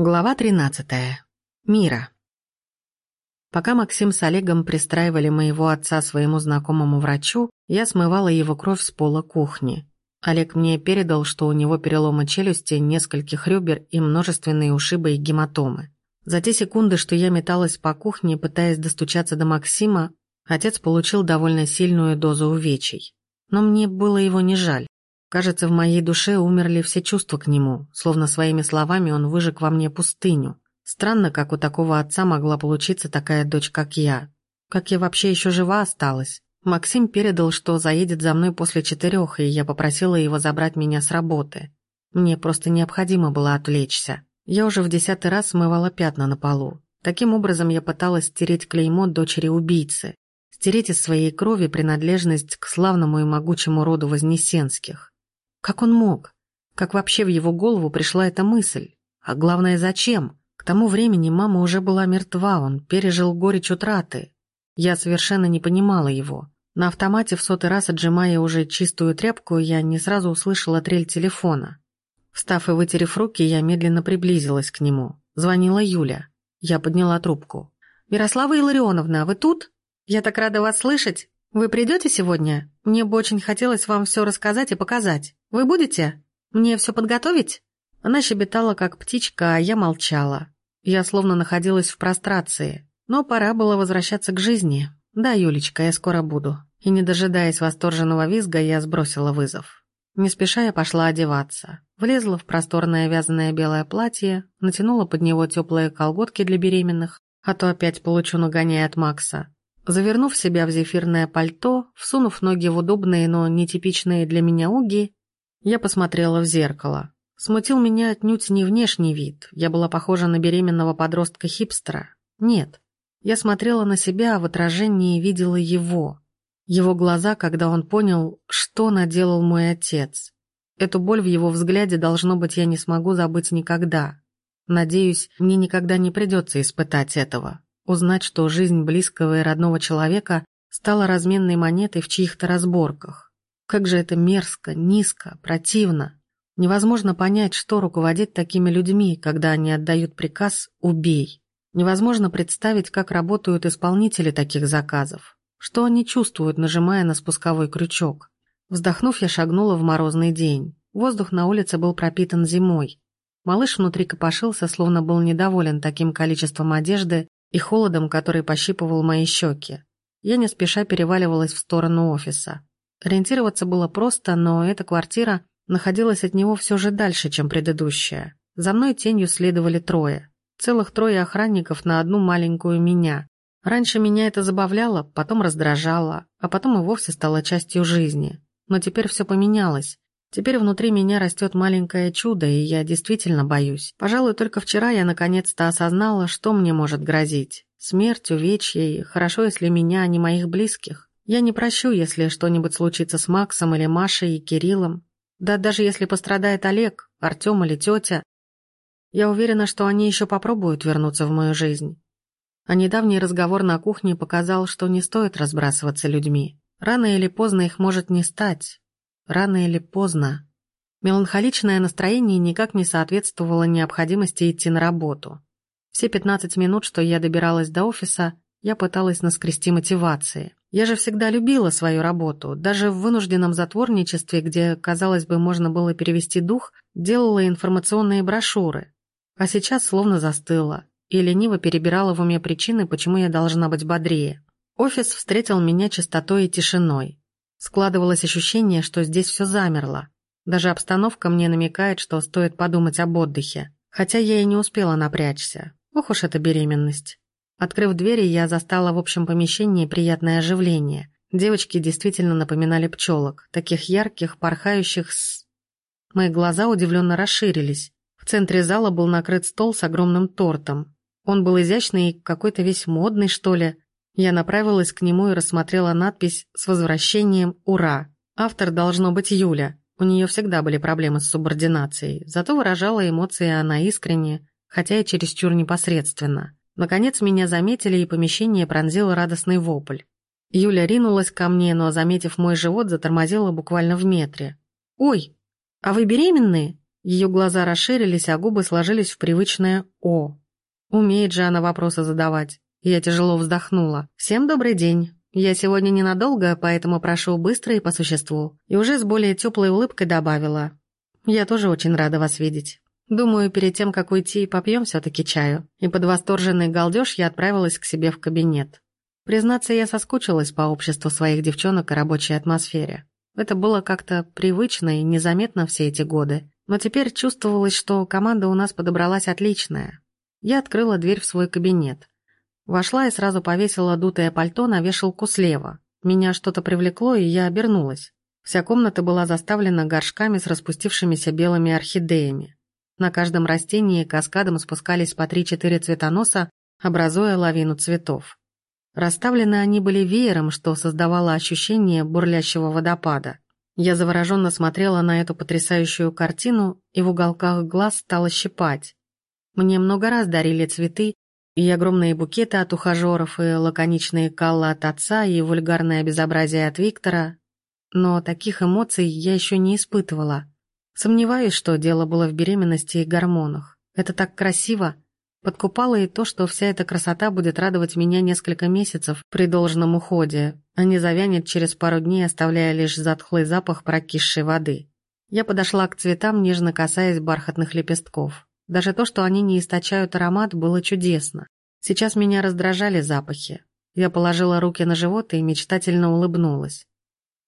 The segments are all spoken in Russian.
Глава 13. Мира. Пока Максим с Олегом пристраивали моего отца своему знакомому врачу, я смывала его кровь с пола кухни. Олег мне передал, что у него переломы челюсти, нескольких ребер и множественные ушибы и гематомы. За те секунды, что я металась по кухне, пытаясь достучаться до Максима, отец получил довольно сильную дозу увечий. Но мне было его не жаль. Кажется, в моей душе умерли все чувства к нему, словно своими словами он выжег во мне пустыню. Странно, как у такого отца могла получиться такая дочь, как я. Как я вообще еще жива осталась? Максим передал, что заедет за мной после четырех, и я попросила его забрать меня с работы. Мне просто необходимо было отвлечься. Я уже в десятый раз смывала пятна на полу. Таким образом я пыталась стереть клеймо дочери убийцы, стереть из своей крови принадлежность к славному и могучему роду Вознесенских. Как он мог? Как вообще в его голову пришла эта мысль? А главное, зачем? К тому времени мама уже была мертва, он пережил горечь утраты. Я совершенно не понимала его. На автомате в сотый раз отжимая уже чистую тряпку, я не сразу услышала трель телефона. Встав и вытерев руки, я медленно приблизилась к нему. Звонила Юля. Я подняла трубку. «Мирослава Илларионовна, вы тут? Я так рада вас слышать. Вы придете сегодня? Мне бы очень хотелось вам все рассказать и показать. Вы будете? Мне все подготовить?» Она щебетала, как птичка, а я молчала. Я словно находилась в прострации. Но пора было возвращаться к жизни. «Да, Юлечка, я скоро буду». И не дожидаясь восторженного визга, я сбросила вызов. Не спеша я пошла одеваться. Влезла в просторное вязаное белое платье, натянула под него теплые колготки для беременных, а то опять получу нагоняя от Макса. Завернув себя в зефирное пальто, всунув ноги в удобные, но нетипичные для меня уги, я посмотрела в зеркало. Смутил меня отнюдь не внешний вид. Я была похожа на беременного подростка-хипстера. Нет. Я смотрела на себя, а в отражении видела его. Его глаза, когда он понял, что наделал мой отец. Эту боль в его взгляде, должно быть, я не смогу забыть никогда. Надеюсь, мне никогда не придется испытать этого. Узнать, что жизнь близкого и родного человека стала разменной монетой в чьих-то разборках. Как же это мерзко, низко, противно. Невозможно понять, что руководит такими людьми, когда они отдают приказ «убей». Невозможно представить, как работают исполнители таких заказов. Что они чувствуют, нажимая на спусковой крючок. Вздохнув, я шагнула в морозный день. Воздух на улице был пропитан зимой. Малыш внутри копошился, словно был недоволен таким количеством одежды и холодом, который пощипывал мои щеки. Я не спеша переваливалась в сторону офиса. Ориентироваться было просто, но эта квартира находилась от него все же дальше, чем предыдущая. За мной тенью следовали трое. Целых трое охранников на одну маленькую меня. Раньше меня это забавляло, потом раздражало, а потом и вовсе стало частью жизни. Но теперь все поменялось. Теперь внутри меня растет маленькое чудо, и я действительно боюсь. Пожалуй, только вчера я наконец-то осознала, что мне может грозить. Смерть, увечья и хорошо, если меня, а не моих близких. Я не прощу, если что-нибудь случится с Максом или Машей и Кириллом. Да даже если пострадает Олег, Артем или тетя. Я уверена, что они еще попробуют вернуться в мою жизнь. А недавний разговор на кухне показал, что не стоит разбрасываться людьми. Рано или поздно их может не стать. Рано или поздно. Меланхоличное настроение никак не соответствовало необходимости идти на работу. Все 15 минут, что я добиралась до офиса, я пыталась наскрести мотивации. Я же всегда любила свою работу, даже в вынужденном затворничестве, где, казалось бы, можно было перевести дух, делала информационные брошюры. А сейчас словно застыла и лениво перебирала в уме причины, почему я должна быть бодрее. Офис встретил меня чистотой и тишиной. Складывалось ощущение, что здесь все замерло. Даже обстановка мне намекает, что стоит подумать об отдыхе. Хотя я и не успела напрячься. Ох уж эта беременность. Открыв двери, я застала в общем помещении приятное оживление. Девочки действительно напоминали пчелок, таких ярких, порхающих с... Мои глаза удивленно расширились. В центре зала был накрыт стол с огромным тортом. Он был изящный и какой-то весь модный, что ли. Я направилась к нему и рассмотрела надпись «С возвращением! Ура!». Автор должно быть Юля. У нее всегда были проблемы с субординацией, зато выражала эмоции она искренне, хотя и чересчур непосредственно. Наконец меня заметили, и помещение пронзил радостный вопль. Юля ринулась ко мне, но, заметив мой живот, затормозила буквально в метре. «Ой, а вы беременные?» Ее глаза расширились, а губы сложились в привычное «О». Умеет же она вопросы задавать. Я тяжело вздохнула. «Всем добрый день. Я сегодня ненадолго, поэтому прошу быстро и по существу». И уже с более теплой улыбкой добавила. «Я тоже очень рада вас видеть. Думаю, перед тем, как уйти, попьем все-таки чаю». И под восторженный галдеж я отправилась к себе в кабинет. Признаться, я соскучилась по обществу своих девчонок и рабочей атмосфере. Это было как-то привычно и незаметно все эти годы. Но теперь чувствовалось, что команда у нас подобралась отличная. Я открыла дверь в свой кабинет. Вошла и сразу повесила дутое пальто на вешалку слева. Меня что-то привлекло, и я обернулась. Вся комната была заставлена горшками с распустившимися белыми орхидеями. На каждом растении каскадом спускались по три-четыре цветоноса, образуя лавину цветов. Расставлены они были веером, что создавало ощущение бурлящего водопада. Я завороженно смотрела на эту потрясающую картину, и в уголках глаз стало щипать. Мне много раз дарили цветы, и огромные букеты от ухажеров, и лаконичные каллы от отца, и вульгарное безобразие от Виктора. Но таких эмоций я еще не испытывала. Сомневаюсь, что дело было в беременности и гормонах. Это так красиво, Подкупало и то, что вся эта красота будет радовать меня несколько месяцев при должном уходе, а не завянет через пару дней, оставляя лишь затхлый запах прокисшей воды. Я подошла к цветам, нежно касаясь бархатных лепестков. Даже то, что они не источают аромат, было чудесно. Сейчас меня раздражали запахи. Я положила руки на живот и мечтательно улыбнулась.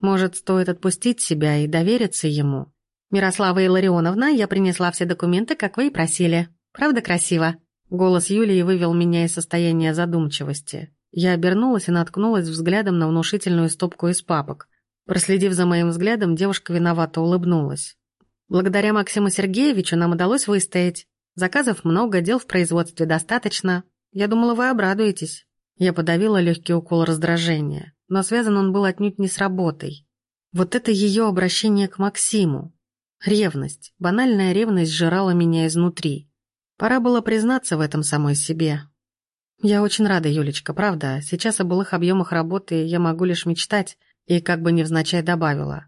Может, стоит отпустить себя и довериться ему? «Мирослава Илларионовна, я принесла все документы, как вы и просили. Правда красиво?» Голос Юлии вывел меня из состояния задумчивости. Я обернулась и наткнулась взглядом на внушительную стопку из папок. Проследив за моим взглядом, девушка виновато улыбнулась. «Благодаря Максиму Сергеевичу нам удалось выстоять. Заказов много, дел в производстве достаточно. Я думала, вы обрадуетесь». Я подавила легкий укол раздражения, но связан он был отнюдь не с работой. Вот это ее обращение к Максиму. Ревность, банальная ревность сжирала меня изнутри. Пора было признаться в этом самой себе. Я очень рада, Юлечка, правда. Сейчас о былых объемах работы я могу лишь мечтать, и как бы невзначай добавила.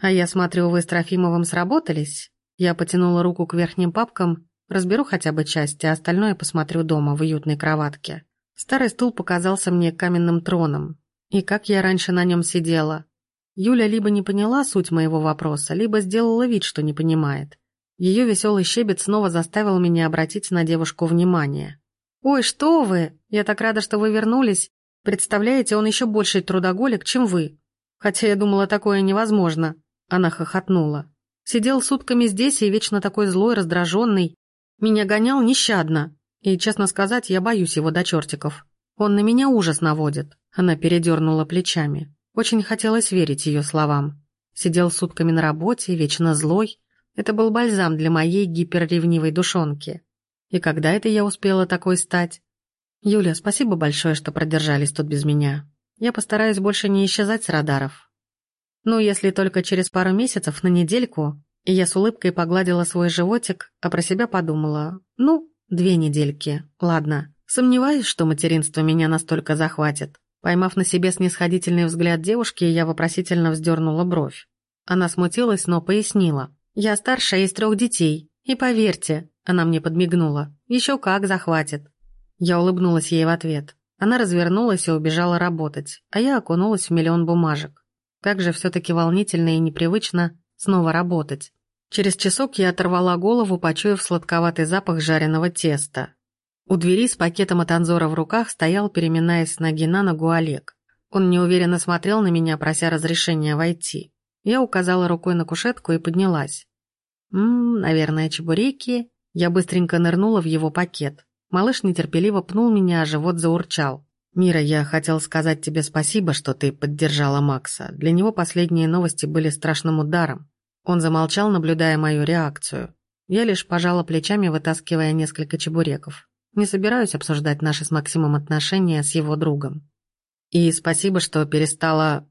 А я смотрю, вы с Трофимовым сработались? Я потянула руку к верхним папкам, разберу хотя бы часть, а остальное посмотрю дома в уютной кроватке. Старый стул показался мне каменным троном. И как я раньше на нем сидела. Юля либо не поняла суть моего вопроса, либо сделала вид, что не понимает. Ее веселый щебет снова заставил меня обратить на девушку внимание. «Ой, что вы! Я так рада, что вы вернулись. Представляете, он еще больший трудоголик, чем вы. Хотя я думала, такое невозможно». Она хохотнула. Сидел сутками здесь и вечно такой злой, раздраженный. Меня гонял нещадно. И, честно сказать, я боюсь его до чертиков. Он на меня ужас наводит. Она передернула плечами. Очень хотелось верить ее словам. Сидел сутками на работе, вечно злой. Это был бальзам для моей гиперревнивой душонки. И когда это я успела такой стать? Юля, спасибо большое, что продержались тут без меня. Я постараюсь больше не исчезать с радаров. Ну, если только через пару месяцев на недельку, и я с улыбкой погладила свой животик, а про себя подумала, ну, две недельки, ладно. Сомневаюсь, что материнство меня настолько захватит. Поймав на себе снисходительный взгляд девушки, я вопросительно вздернула бровь. Она смутилась, но пояснила. Я старшая из трех детей, и поверьте, она мне подмигнула, еще как захватит. Я улыбнулась ей в ответ. Она развернулась и убежала работать, а я окунулась в миллион бумажек. Как же все-таки волнительно и непривычно снова работать. Через часок я оторвала голову, почуяв сладковатый запах жареного теста. У двери с пакетом от Анзора в руках стоял, переминаясь с ноги на ногу, Олег. Он неуверенно смотрел на меня, прося разрешения войти. Я указала рукой на кушетку и поднялась. Ммм, наверное, чебуреки. Я быстренько нырнула в его пакет. Малыш нетерпеливо пнул меня, а живот заурчал. «Мира, я хотел сказать тебе спасибо, что ты поддержала Макса. Для него последние новости были страшным ударом». Он замолчал, наблюдая мою реакцию. Я лишь пожала плечами, вытаскивая несколько чебуреков. Не собираюсь обсуждать наши с Максимом отношения с его другом. И спасибо, что перестала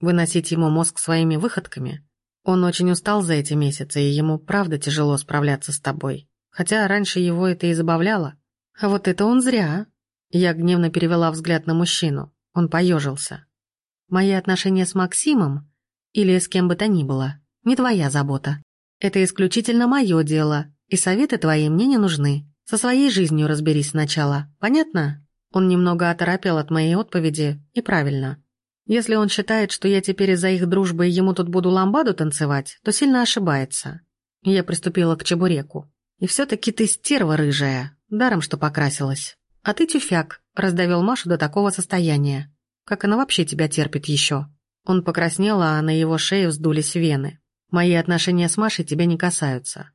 выносить ему мозг своими выходками. Он очень устал за эти месяцы, и ему правда тяжело справляться с тобой. Хотя раньше его это и забавляло. А вот это он зря. Я гневно перевела взгляд на мужчину. Он поежился. Мои отношения с Максимом или с кем бы то ни было, не твоя забота. Это исключительно мое дело, и советы твои мне не нужны. Со своей жизнью разберись сначала, понятно?» Он немного оторопел от моей отповеди, и правильно. Если он считает, что я теперь из-за их дружбы ему тут буду ламбаду танцевать, то сильно ошибается. Я приступила к чебуреку. «И все-таки ты стерва рыжая, даром что покрасилась. А ты тюфяк», — раздавил Машу до такого состояния. «Как она вообще тебя терпит еще?» Он покраснел, а на его шее вздулись вены. «Мои отношения с Машей тебя не касаются.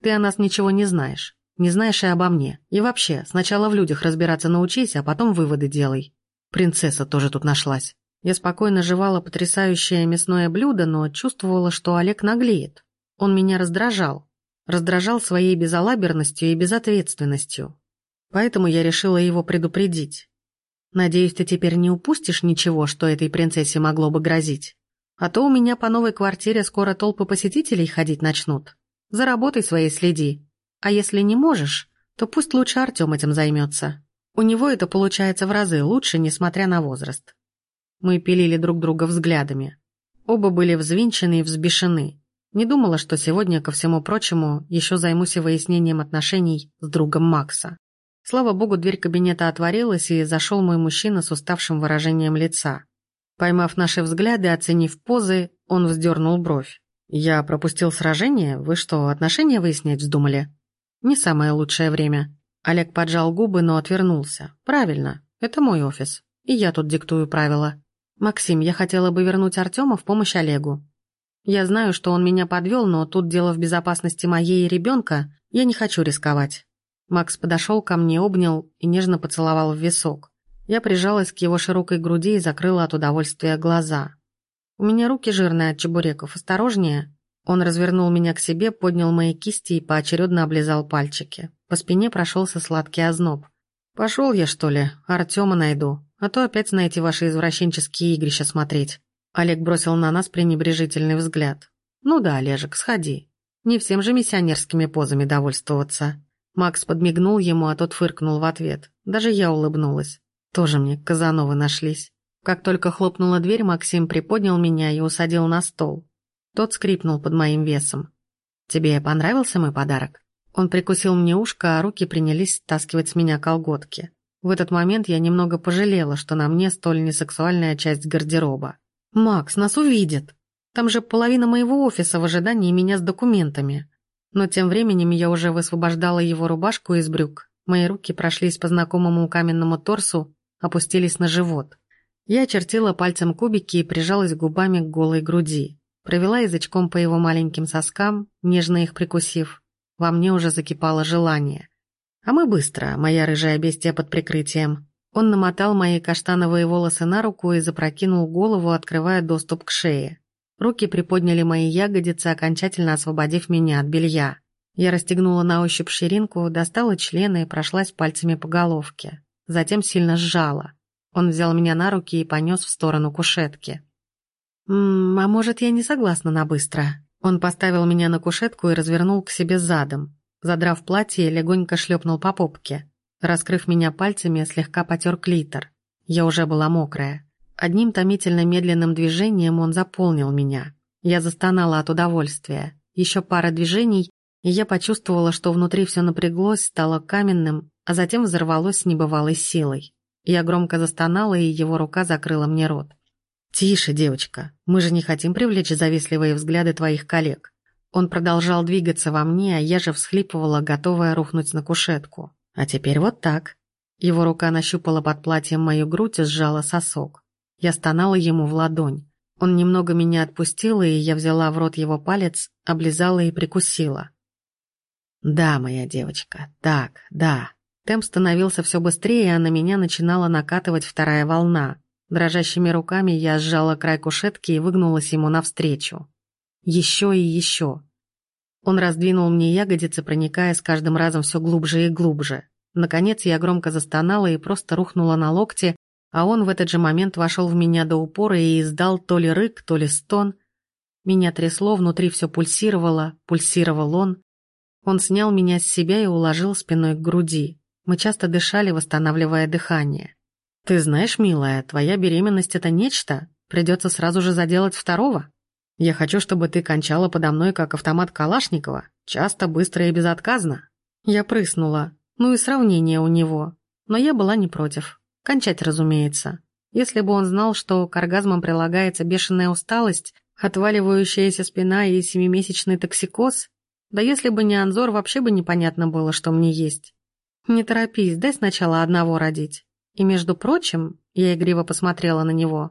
Ты о нас ничего не знаешь. Не знаешь и обо мне. И вообще, сначала в людях разбираться научись, а потом выводы делай. Принцесса тоже тут нашлась. Я спокойно жевала потрясающее мясное блюдо, но чувствовала, что Олег наглеет. Он меня раздражал. Раздражал своей безалаберностью и безответственностью. Поэтому я решила его предупредить. Надеюсь, ты теперь не упустишь ничего, что этой принцессе могло бы грозить. А то у меня по новой квартире скоро толпы посетителей ходить начнут. За работой своей следи. А если не можешь, то пусть лучше Артем этим займется. У него это получается в разы лучше, несмотря на возраст. Мы пилили друг друга взглядами. Оба были взвинчены и взбешены. Не думала, что сегодня, ко всему прочему, еще займусь выяснением отношений с другом Макса. Слава богу, дверь кабинета отворилась, и зашел мой мужчина с уставшим выражением лица. Поймав наши взгляды, оценив позы, он вздернул бровь. «Я пропустил сражение? Вы что, отношения выяснять вздумали?» Не самое лучшее время. Олег поджал губы, но отвернулся. Правильно, это мой офис. И я тут диктую правила. Максим, я хотела бы вернуть Артема в помощь Олегу. Я знаю, что он меня подвел, но тут дело в безопасности моей и ребенка. Я не хочу рисковать. Макс подошел ко мне, обнял и нежно поцеловал в висок. Я прижалась к его широкой груди и закрыла от удовольствия глаза. У меня руки жирные от чебуреков, осторожнее. Он развернул меня к себе, поднял мои кисти и поочередно облизал пальчики. По спине прошелся сладкий озноб. «Пошел я, что ли? Артема найду. А то опять на эти ваши извращенческие игрища смотреть». Олег бросил на нас пренебрежительный взгляд. «Ну да, Олежек, сходи. Не всем же миссионерскими позами довольствоваться». Макс подмигнул ему, а тот фыркнул в ответ. Даже я улыбнулась. Тоже мне Казановы нашлись. Как только хлопнула дверь, Максим приподнял меня и усадил на стол. Тот скрипнул под моим весом. «Тебе понравился мой подарок?» Он прикусил мне ушко, а руки принялись стаскивать с меня колготки. В этот момент я немного пожалела, что на мне столь несексуальная часть гардероба. «Макс, нас увидят! Там же половина моего офиса в ожидании меня с документами». Но тем временем я уже высвобождала его рубашку из брюк. Мои руки прошлись по знакомому каменному торсу, опустились на живот. Я очертила пальцем кубики и прижалась губами к голой груди. Провела язычком по его маленьким соскам, нежно их прикусив. Во мне уже закипало желание. А мы быстро, моя рыжая бестия под прикрытием. Он намотал мои каштановые волосы на руку и запрокинул голову, открывая доступ к шее. Руки приподняли мои ягодицы, окончательно освободив меня от белья. Я расстегнула на ощупь ширинку, достала члены и прошлась пальцами по головке. Затем сильно сжала. Он взял меня на руки и понес в сторону кушетки. «М а может, я не согласна на быстро?» Он поставил меня на кушетку и развернул к себе задом. Задрав платье, легонько шлепнул по попке. Раскрыв меня пальцами, слегка потер клитор. Я уже была мокрая. Одним томительно медленным движением он заполнил меня. Я застонала от удовольствия. Еще пара движений, и я почувствовала, что внутри все напряглось, стало каменным, а затем взорвалось с небывалой силой. Я громко застонала, и его рука закрыла мне рот. «Тише, девочка, мы же не хотим привлечь завистливые взгляды твоих коллег». Он продолжал двигаться во мне, а я же всхлипывала, готовая рухнуть на кушетку. А теперь вот так. Его рука нащупала под платьем мою грудь и сжала сосок. Я стонала ему в ладонь. Он немного меня отпустил, и я взяла в рот его палец, облизала и прикусила. «Да, моя девочка, так, да». Темп становился все быстрее, а на меня начинала накатывать вторая волна. Дрожащими руками я сжала край кушетки и выгнулась ему навстречу. Еще и еще. Он раздвинул мне ягодицы, проникая с каждым разом все глубже и глубже. Наконец я громко застонала и просто рухнула на локте, а он в этот же момент вошел в меня до упора и издал то ли рык, то ли стон. Меня трясло, внутри все пульсировало, пульсировал он. Он снял меня с себя и уложил спиной к груди. Мы часто дышали, восстанавливая дыхание. «Ты знаешь, милая, твоя беременность — это нечто. Придется сразу же заделать второго». Я хочу, чтобы ты кончала подо мной, как автомат Калашникова, часто, быстро и безотказно. Я прыснула. Ну и сравнение у него. Но я была не против. Кончать, разумеется. Если бы он знал, что к оргазмам прилагается бешеная усталость, отваливающаяся спина и семимесячный токсикоз, да если бы не Анзор, вообще бы непонятно было, что мне есть. Не торопись, дай сначала одного родить. И, между прочим, я игриво посмотрела на него.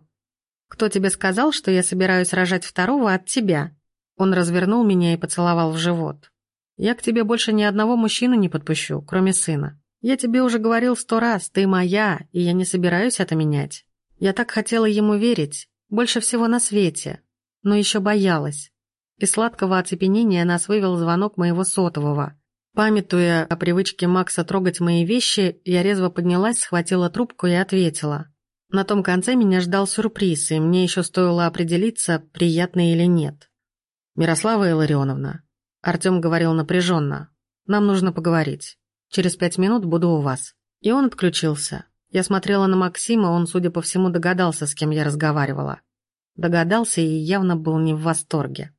«Кто тебе сказал, что я собираюсь рожать второго от тебя?» Он развернул меня и поцеловал в живот. «Я к тебе больше ни одного мужчину не подпущу, кроме сына. Я тебе уже говорил сто раз, ты моя, и я не собираюсь это менять. Я так хотела ему верить, больше всего на свете, но еще боялась. Из сладкого оцепенения нас вывел звонок моего сотового. Памятуя о привычке Макса трогать мои вещи, я резво поднялась, схватила трубку и ответила. На том конце меня ждал сюрприз, и мне еще стоило определиться, приятный или нет. «Мирослава Илларионовна», — Артем говорил напряженно, — «нам нужно поговорить. Через пять минут буду у вас». И он отключился. Я смотрела на Максима, он, судя по всему, догадался, с кем я разговаривала. Догадался и явно был не в восторге.